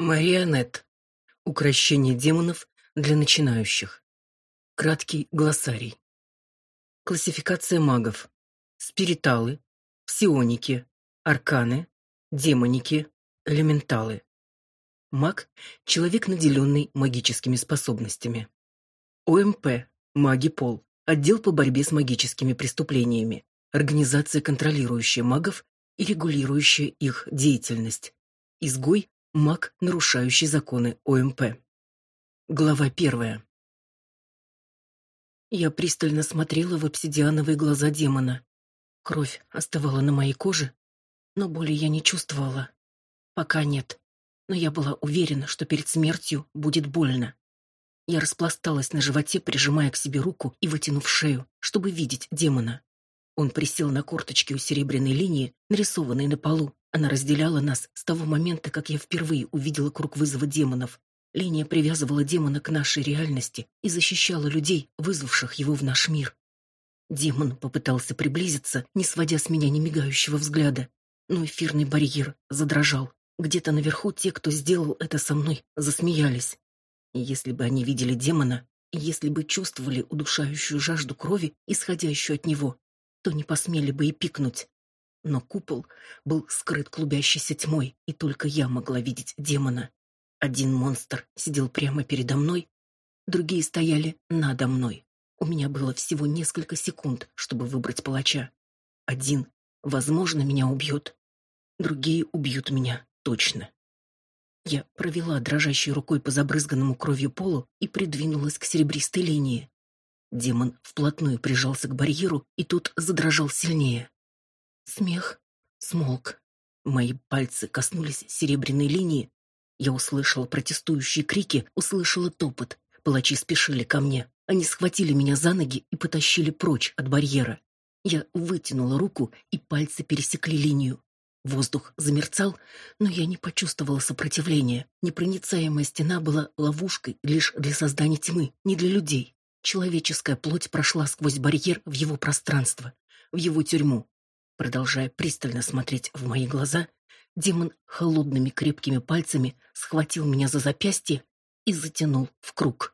Марионет. Укращение демонов для начинающих. Краткий глоссарий. Классификация магов. Спириталы, псионики, арканы, демоники, элементалы. Маг – человек, наделенный магическими способностями. ОМП – маги пол, отдел по борьбе с магическими преступлениями, организация, контролирующая магов и регулирующая их деятельность. Изгой Маг, нарушающий законы ОМП. Глава первая. Я пристально смотрела в обсидиановые глаза демона. Кровь оставала на моей коже, но боли я не чувствовала. Пока нет. Но я была уверена, что перед смертью будет больно. Я распласталась на животе, прижимая к себе руку и вытянув шею, чтобы видеть демона. Он присел на корточки у серебряной линии, нарисованной на полу, она разделяла нас с того момента, как я впервые увидела круг вызова демонов. Линия привязывала демона к нашей реальности и защищала людей, вызвавших его в наш мир. Демон попытался приблизиться, не сводя с меня немигающего взгляда, но эфирный барьер задрожал. Где-то наверху те, кто сделал это со мной, засмеялись. Если бы они видели демона, если бы чувствовали удушающую жажду крови, исходящую от него, то не посмели бы и пикнуть. Но купол был скрыт клубящейся тьмой, и только я могла видеть демона. Один монстр сидел прямо передо мной, другие стояли надо мной. У меня было всего несколько секунд, чтобы выбрать палача. Один, возможно, меня убьет. Другие убьют меня точно. Я провела дрожащей рукой по забрызганному кровью полу и придвинулась к серебристой линии. Демон вплотную прижался к барьеру, и тот задрожал сильнее. Смех смолк. Мои пальцы коснулись серебряной линии. Я услышала протестующие крики, услышала топот. Палачи спешили ко мне. Они схватили меня за ноги и потащили прочь от барьера. Я вытянула руку, и пальцы пересекли линию. Воздух замерцал, но я не почувствовала сопротивления. Непроницаемая стена была ловушкой лишь для создания тьмы, не для людей. Человеческая плоть прошла сквозь барьер в его пространство, в его тюрьму. Продолжая пристально смотреть в мои глаза, демон холодными крепкими пальцами схватил меня за запястье и затянул в круг.